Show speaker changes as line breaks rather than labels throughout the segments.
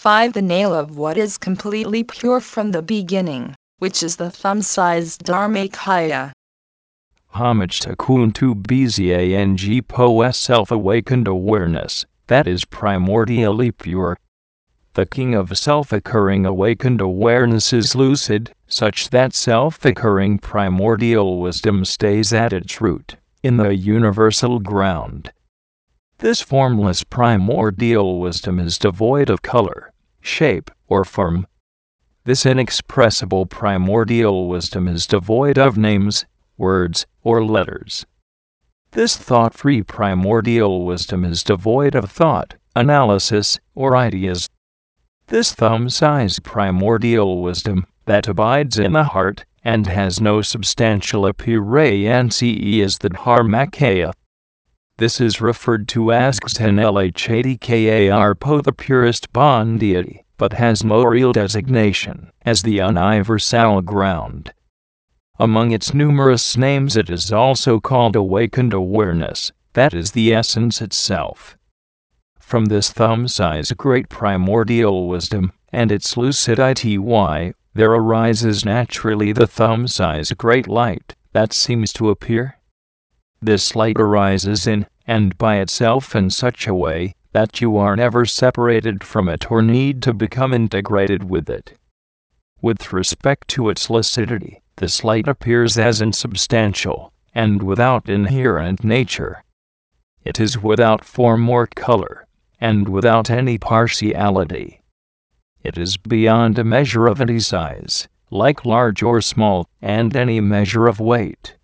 5. The nail of what is completely pure from the beginning, which is the thumb-sized Dharmakaya.
Homage to Kuntu Bzang Po self-awakened awareness, that is primordially pure. The king of self-occurring awakened awareness is lucid, such that self-occurring primordial wisdom stays at its root, in the universal ground. This formless primordial wisdom is devoid of color, shape, or form. This inexpressible primordial wisdom is devoid of names, words, or letters. This thought free primordial wisdom is devoid of thought, analysis, or ideas. This thumb sized primordial wisdom, that abides in the heart, and has no substantial appearance is the Dharmakaya. This is referred to as Xtenlhadkar the purest Bon deity, but has no real designation as the universal ground. Among its numerous names, it is also called awakened awareness, that is the essence itself. From this thumb size great primordial wisdom, and its lucidity, there arises naturally the thumb size great light that seems to appear. This light arises in and by itself in such a way that you are never separated from it or need to become integrated with it. With respect to its lucidity, this light appears as insubstantial and without inherent nature. It is without form or color, and without any partiality. It is beyond a measure of any size, like large or small, and any measure of weight.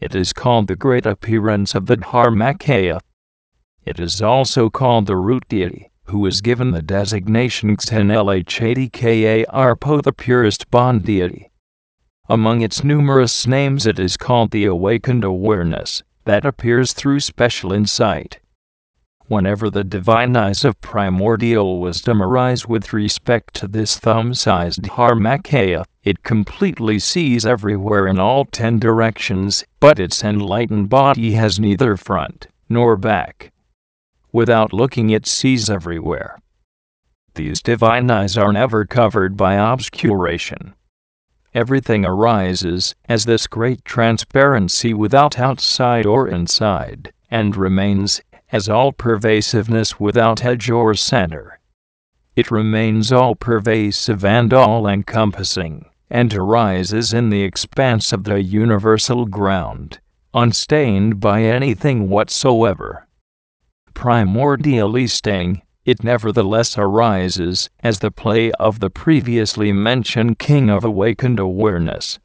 It is called the great appearance of the Dharmakaya. It is also called the root deity, who is given the designation Xtenlhadkar the purest Bon deity. Among its numerous names, it is called the awakened awareness that appears through special insight whenever the divine eyes of primordial wisdom arise with respect to this thumb sized Dharmakaya, it completely sees everywhere in all ten directions, but its enlightened body has neither front nor back. Without looking, it sees everywhere. These divine eyes are never covered by obscuration. Everything arises as this great transparency without outside or inside, and remains as all pervasiveness without edge or center. It remains all pervasive and all encompassing, and arises in the expanse of the universal ground, unstained by anything whatsoever. Primordially staying, it nevertheless arises as the play of the previously mentioned King of Awakened Awareness.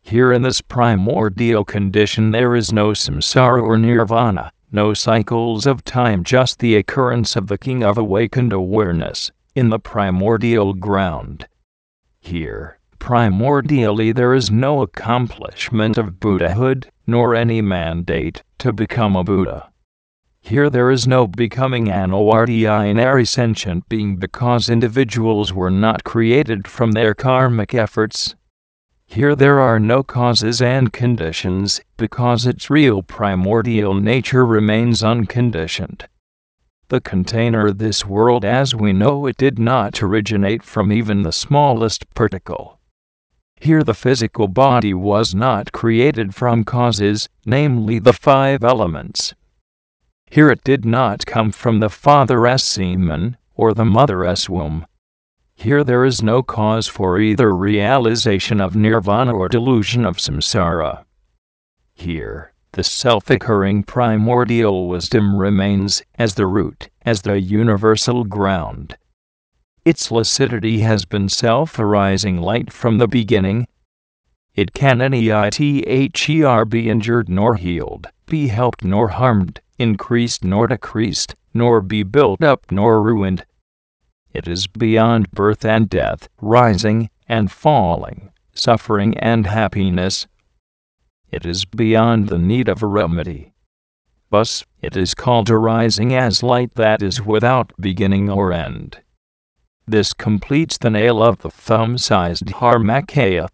Here in this primordial condition there is no samsara or nirvana, no cycles of time, just the occurrence of the King of Awakened Awareness in the primordial ground. Here, primordially, there is no accomplishment of Buddhahood, nor any mandate to become a Buddha. Here there is no becoming an ordinary sentient being because individuals were not created from their karmic efforts, here there are no causes and conditions, because its real primordial nature remains unconditioned. The container this world as we know it did not originate from even the smallest particle. Here the physical body was not created from causes, namely the five elements. Here it did not come from the father's semen, or the mother's womb. Here there is no cause for either realization of nirvana or delusion of samsara. Here, the self occurring primordial wisdom remains as the root, as the universal ground. Its lucidity has been self arising light from the beginning. It can neither be injured nor healed, be helped nor harmed, increased nor decreased, nor be built up nor ruined. It is beyond birth and death, rising and falling, suffering and happiness. It is beyond the need of a remedy. Thus, it is called arising as light that is without beginning or end. This completes the nail of the thumb sized Dharmakaya.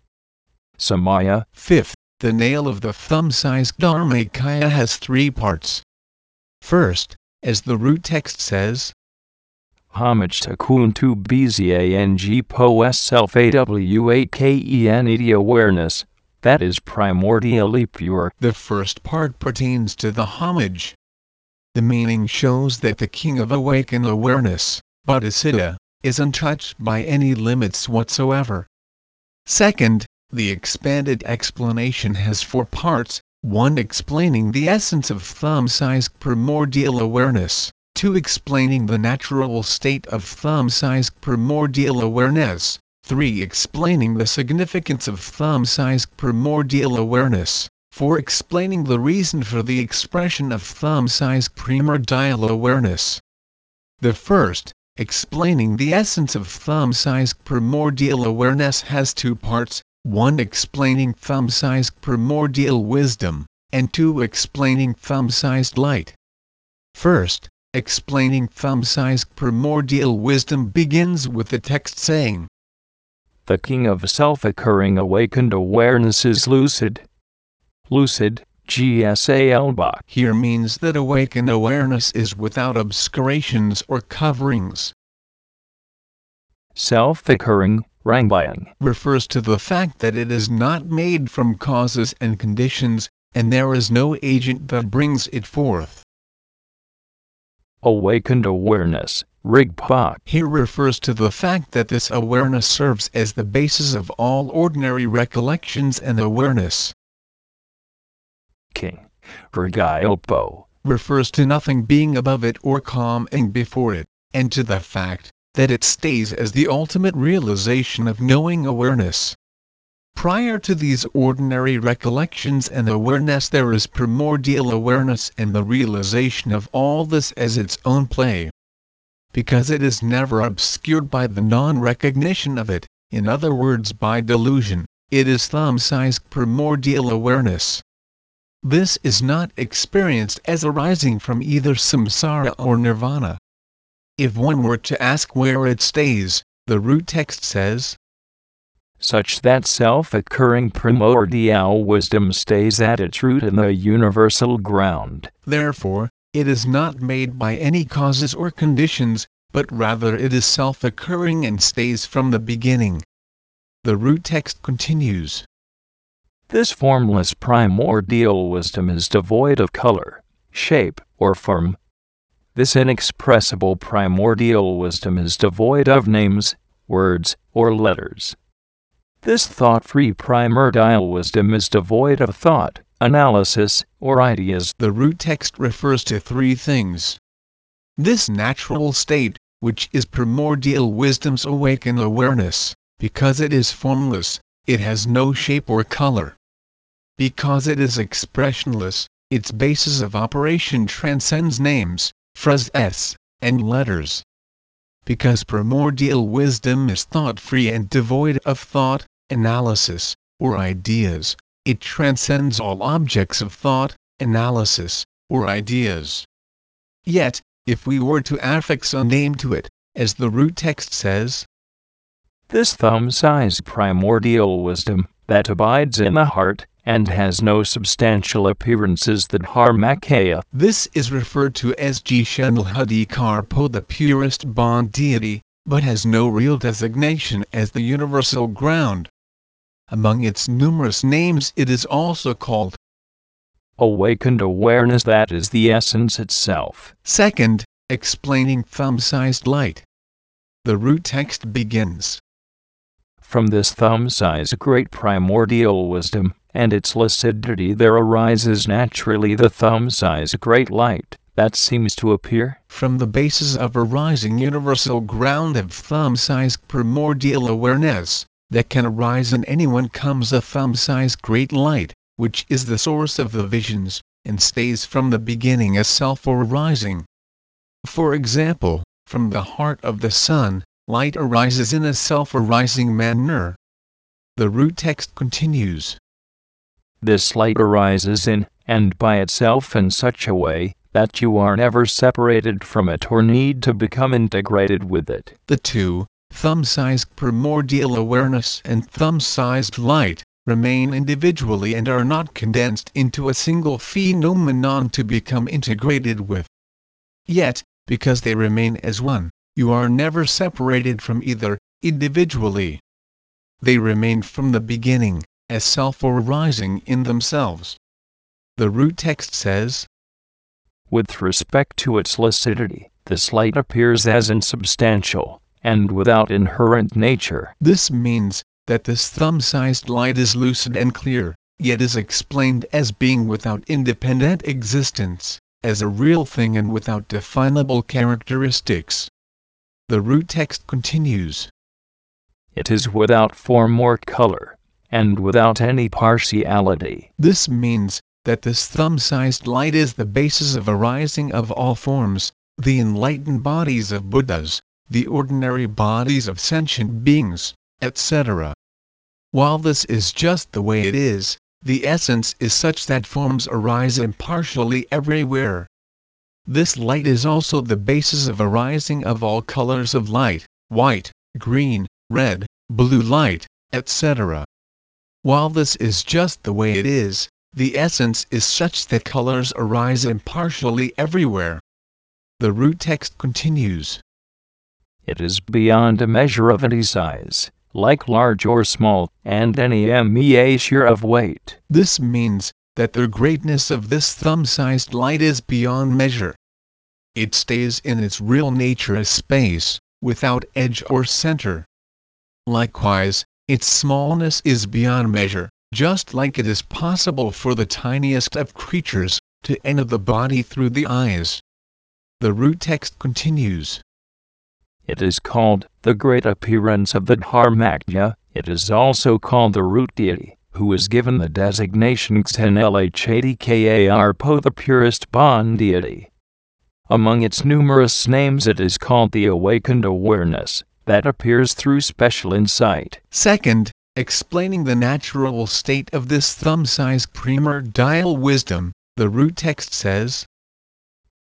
Samaya.
Fifth, the nail of the thumb sized Dharmakaya has three parts. First, as the root text says,
Homage to Kun Kuntu Bzang Po self AWAKEN awareness, that is primordially pure.
The first part pertains to the homage. The meaning shows that the King of Awakened Awareness, Bodhisattva, is untouched by any limits whatsoever. Second, the expanded explanation has four parts, 1. Explaining the essence of thumb-sized primordial awareness, 2. Explaining the natural state of thumb-sized primordial awareness, 3. Explaining the significance of thumb-sized primordial awareness, 4. Explaining the reason for the expression of thumb-sized primordial awareness. The first, explaining the essence of thumb-sized primordial awareness has two parts, 1. Explaining thumb-sized primordial wisdom, and 2. Explaining thumb-sized light. First, explaining thumb-sized primordial wisdom begins with the text saying,
the king of self-occurring awakened awareness is lucid. Lucid, GSAL
Here means that awakened awareness is without obscurations or coverings.
Self-occurring, Rangbayang,
refers to the fact that it is not made from causes and conditions, and there is no agent that brings it forth.
Awakened awareness, Rigpa.
Here refers to the fact that this awareness serves as the basis of all ordinary recollections and awareness.
King, Rigayalpo,
refers to nothing being above it or calming before it, and to the fact that it stays as the ultimate realization of knowing awareness. Prior to these ordinary recollections and awareness there is primordial awareness and the realization of all this as its own play. Because it is never obscured by the non-recognition of it, in other words by delusion, it is thumb-sized primordial awareness. This is not experienced as arising from either samsara or nirvana. If one were to ask where it stays, the root text says,
such that self-occurring primordial wisdom stays at its root in the universal ground.
Therefore, it is not made by any causes or conditions, but rather it is self-occurring and stays from the beginning. The root text continues.
This formless primordial wisdom is devoid of color, shape, or form. This inexpressible primordial wisdom is devoid of names, words, or letters. This thought-free primordial wisdom is devoid of thought, analysis, or ideas.
The root text refers to three things. This natural state, which is primordial wisdom's awakened awareness, because it is formless, it has no shape or color. Because it is expressionless, its basis of operation transcends names, phrases, and letters because primordial wisdom is thought-free and devoid of thought, analysis, or ideas, it transcends all objects of thought, analysis, or ideas. Yet, if we were to affix a name to it, as the root text says,
this thumb-sized primordial wisdom, that abides in the heart, and has no substantial appearances that Dharmakaya.
This is referred to as Jishanlhadikarpo the purest Bon deity, but has no real designation as the universal ground. Among its numerous names it is also called
awakened awareness that is the essence itself.
Second, explaining thumb-sized light. The root text begins.
From this thumb-sized great primordial wisdom, and its lucidity there arises naturally the thumb-sized great light that seems to appear
from the basis of a rising universal ground of thumb-sized primordial awareness that can arise in anyone comes a thumb-sized great light, which is the source of the visions, and stays from the beginning as self or arising For example, from the heart of the sun, light arises in a self-arising manner. The root text continues.
This light arises in and by itself in such a way that you are never separated from it or need to become integrated with it.
The two, thumb-sized primordial awareness and thumb-sized light, remain individually and are not condensed into a single phenomenon to become integrated with. Yet, because they remain as one, you are never separated from either, individually. They remain from the beginning, as self or arising in themselves. The root text says,
With respect to its lucidity, this light appears as insubstantial, and without inherent nature.
This means that this thumb sized light is lucid and clear, yet is explained as being without independent existence, as a real thing and without definable characteristics. The root text continues
It is without form or color, and without any partiality.
This means that this thumb sized light is the basis of arising of all forms, the enlightened bodies of Buddhas, the ordinary bodies of sentient beings, etc. While this is just the way it is, the essence is such that forms arise impartially everywhere. This light is also the basis of arising of all colors of light, white, green, red, blue light, etc. While this is just the way it is, the essence is such that colors arise impartially everywhere. The root text continues.
It is beyond a measure of any size, like large or small, and any measure of weight.
This means that the greatness of this thumb sized light is beyond measure. It stays in its real nature as space, without edge or center. Likewise, its smallness is beyond measure, just like it is possible for the tiniest of creatures to enter the body through the eyes. The root text continues.
It is called the great appearance of the Dharmakaya. It is also called the root deity, who is given the designation Xenlhadkar the purest Bon deity. Among its numerous names, it is called the awakened awareness that appears through special insight.
Second, explaining the natural state of this thumb-sized primordial wisdom, the root text says,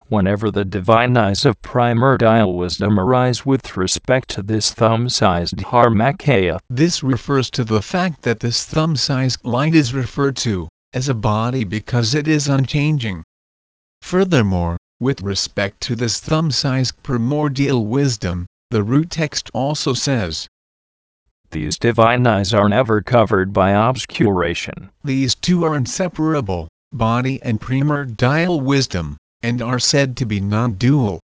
Whenever the divine eyes of primordial wisdom arise with respect to this thumb-sized Dharmakaya,
this refers to the fact that this thumb-sized light is referred to as a body because it is unchanging. Furthermore, with respect to this thumb-sized primordial wisdom, the root text also says,
These divine eyes are never covered by obscuration.
These two are inseparable, body and primordial wisdom, and are said to be non-dual.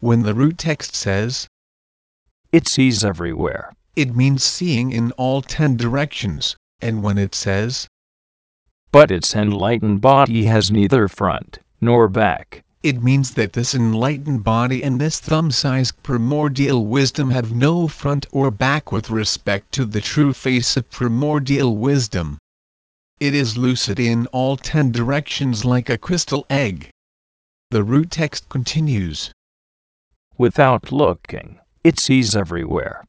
When the root text says,
It sees everywhere,
it means seeing in all ten directions, and when it says,
But its enlightened body has neither front nor back,
it means that this enlightened body and this thumb-sized primordial wisdom have no front or back with respect to the true face of primordial wisdom. It is lucid in all ten directions like a crystal egg. The root text continues.
Without looking, it sees everywhere.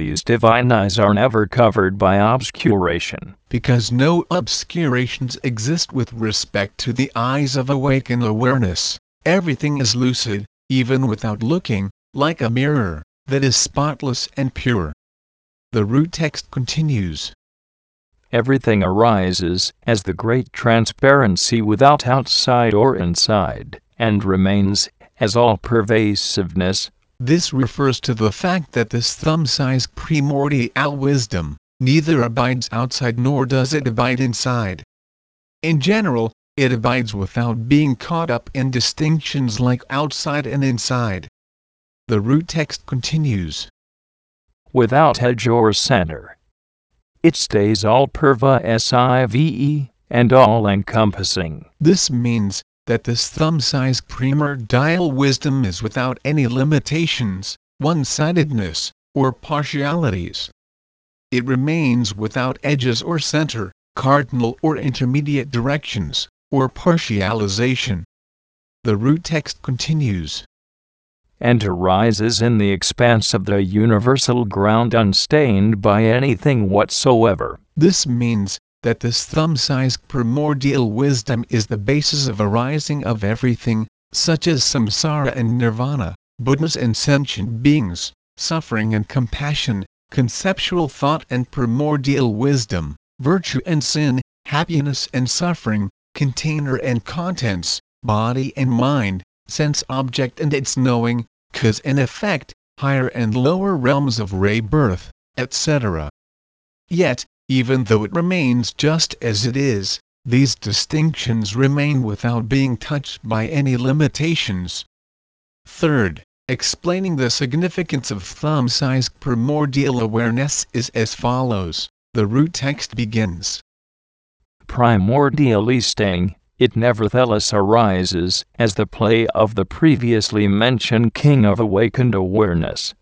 These divine eyes are never covered by obscuration.
Because no obscurations exist with respect to the eyes of awakened awareness, everything is lucid, even without looking, like a mirror, that is spotless and pure. The root text continues.
Everything arises as the great transparency without outside or inside, and remains as all pervasiveness
this refers to the fact that this thumb-sized primordial wisdom neither abides outside nor does it abide inside. In general, it abides without being caught up in distinctions like outside and inside. The root text continues.
Without edge or center. It stays all perva sive and all encompassing.
This means that this thumb-sized primordial wisdom is without any limitations, one-sidedness, or partialities. It remains without edges or center, cardinal or intermediate directions, or partialization. The root text continues.
And arises in the expanse of the universal ground unstained by anything whatsoever.
This means that this thumb-sized primordial wisdom is the basis of arising of everything, such as samsara and nirvana, Buddhas and sentient beings, suffering and compassion, conceptual thought and primordial wisdom, virtue and sin, happiness and suffering, container and contents, body and mind, sense object and its knowing, cause and effect, higher and lower realms of rebirth, etc. Yet, even though it remains just as it is, these distinctions remain without being touched by any limitations. Third, explaining the significance of thumb-size primordial awareness is as follows. The root text begins.
Primordially staying, it nevertheless arises as the play of the previously mentioned King of Awakened Awareness.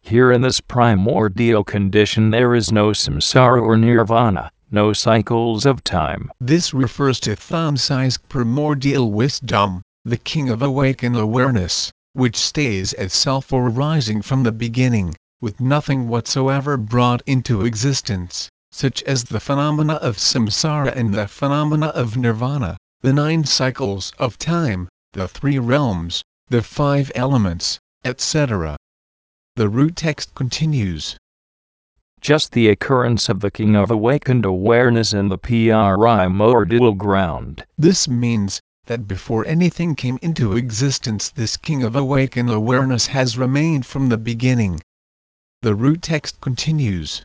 Here in this primordial condition there is no samsara or nirvana, no cycles of time.
This refers to thumb-sized primordial wisdom, the King of Awakened Awareness, which stays as self or arising from the beginning, with nothing whatsoever brought into existence, such as the phenomena of samsara and the phenomena of nirvana, the nine cycles of time, the three realms, the five elements, etc. The root text continues.
Just the occurrence of the King of Awakened Awareness in the primordial ground.
This means that before anything came into existence this King of Awakened Awareness has remained from the beginning. The root text continues.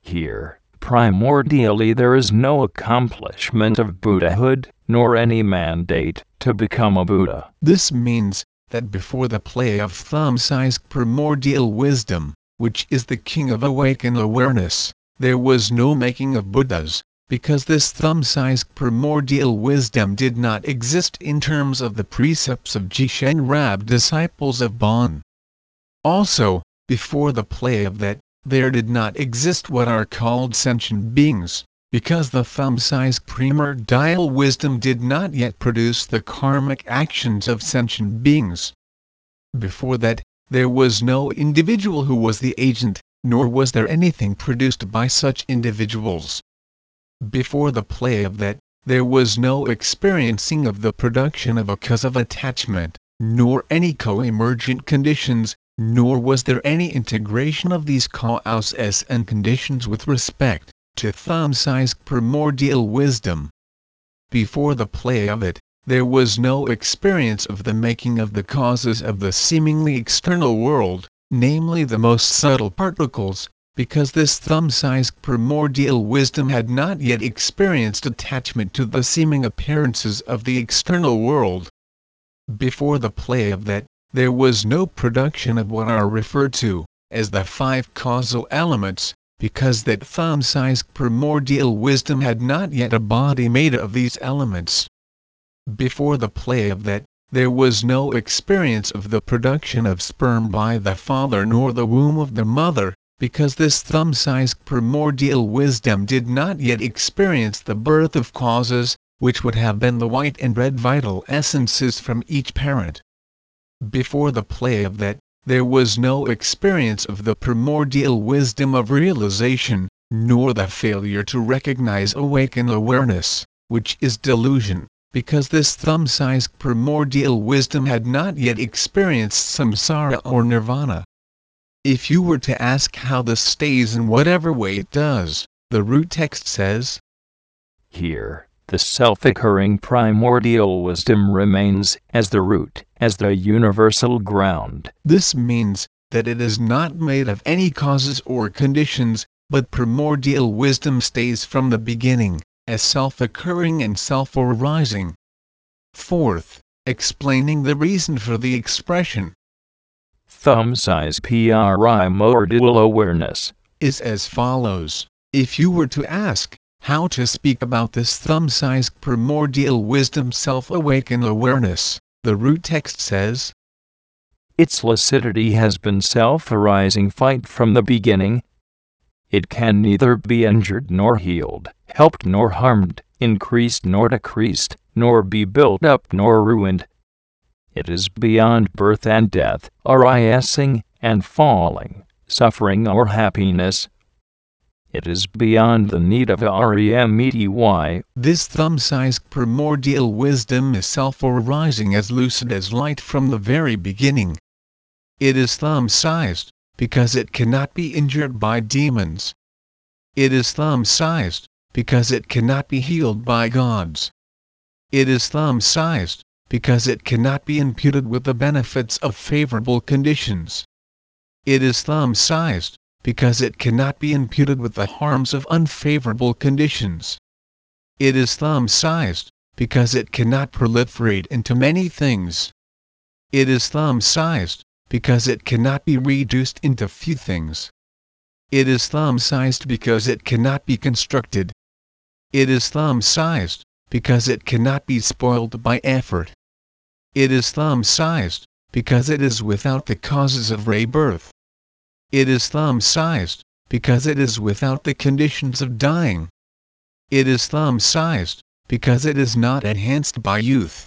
Here, primordially there is no accomplishment of Buddhahood, nor any mandate to become a Buddha.
This means that before the play of thumb-sized primordial wisdom, which is the king of awakened awareness, there was no making of Buddhas, because this thumb-sized primordial wisdom did not exist in terms of the precepts of Jishen Rab disciples of Bon. Also, before the play of that, there did not exist what are called sentient beings, because the thumb-sized primordial wisdom did not yet produce the karmic actions of sentient beings. Before that, there was no individual who was the agent, nor was there anything produced by such individuals. Before the play of that, there was no experiencing of the production of a cause of attachment, nor any co-emergent conditions, nor was there any integration of these causes and conditions with respect to thumb-sized primordial wisdom. Before the play of it, there was no experience of the making of the causes of the seemingly external world, namely the most subtle particles, because this thumb-sized primordial wisdom had not yet experienced attachment to the seeming appearances of the external world. Before the play of that, there was no production of what are referred to as the five causal elements, because that thumb-sized primordial wisdom had not yet a body made of these elements. Before the play of that, there was no experience of the production of sperm by the father nor the womb of the mother, because this thumb-sized primordial wisdom did not yet experience the birth of causes, which would have been the white and red vital essences from each parent. Before the play of that, there was no experience of the primordial wisdom of realization, nor the failure to recognize awakened awareness, which is delusion, because this thumb-sized primordial wisdom had not yet experienced samsara or nirvana. If you were to ask how this stays in whatever way it does, the root text says,
Here, the self-occurring primordial wisdom remains as the root, as the universal ground.
This means that it is not made of any causes or conditions, but primordial wisdom stays from the beginning, as self-occurring and self-arising. Fourth, explaining the reason for the expression.
Thumb size PRI primordial awareness
is as follows. If you were to ask, how to speak about this thumb-sized primordial wisdom self awaken awareness, the root text says,
Its lucidity has been self-arising fight from the beginning. It can neither be injured nor healed, helped nor harmed, increased nor decreased, nor be built up nor ruined. It is beyond birth and death, arising and falling, suffering or happiness, it is beyond the need of REMEDY.
This thumb-sized primordial wisdom is self-arising as lucid as light from the very beginning. It is thumb-sized, because it cannot be injured by demons. It is thumb-sized, because it cannot be healed by gods. It is thumb-sized, because it cannot be imputed with the benefits of favorable conditions. It is thumb-sized, because it cannot be imputed with the harms of unfavorable conditions. It is thumb-sized, because it cannot proliferate into many things. It is thumb-sized, because it cannot be reduced into few things. It is thumb-sized because it cannot be constructed. It is thumb-sized, because it cannot be spoiled by effort. It is thumb-sized, because it is without the causes of rebirth. It is thumb-sized, because it is without the conditions of dying. It is thumb-sized, because it is not enhanced by youth.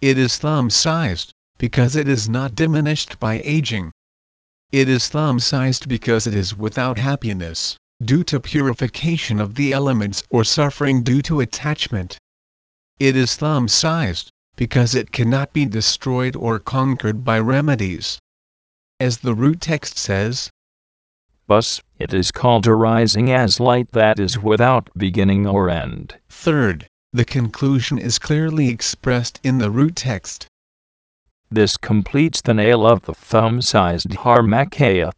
It is thumb-sized, because it is not diminished by aging. It is thumb-sized because it is without happiness, due to purification of the elements or suffering due to attachment. It is thumb-sized, because it cannot be destroyed or conquered by remedies. As the root text says,
Thus, it is called arising as light that is without beginning or end.
Third, the conclusion is clearly expressed in the root text.
This completes the nail of the thumb sized Dharmakaya.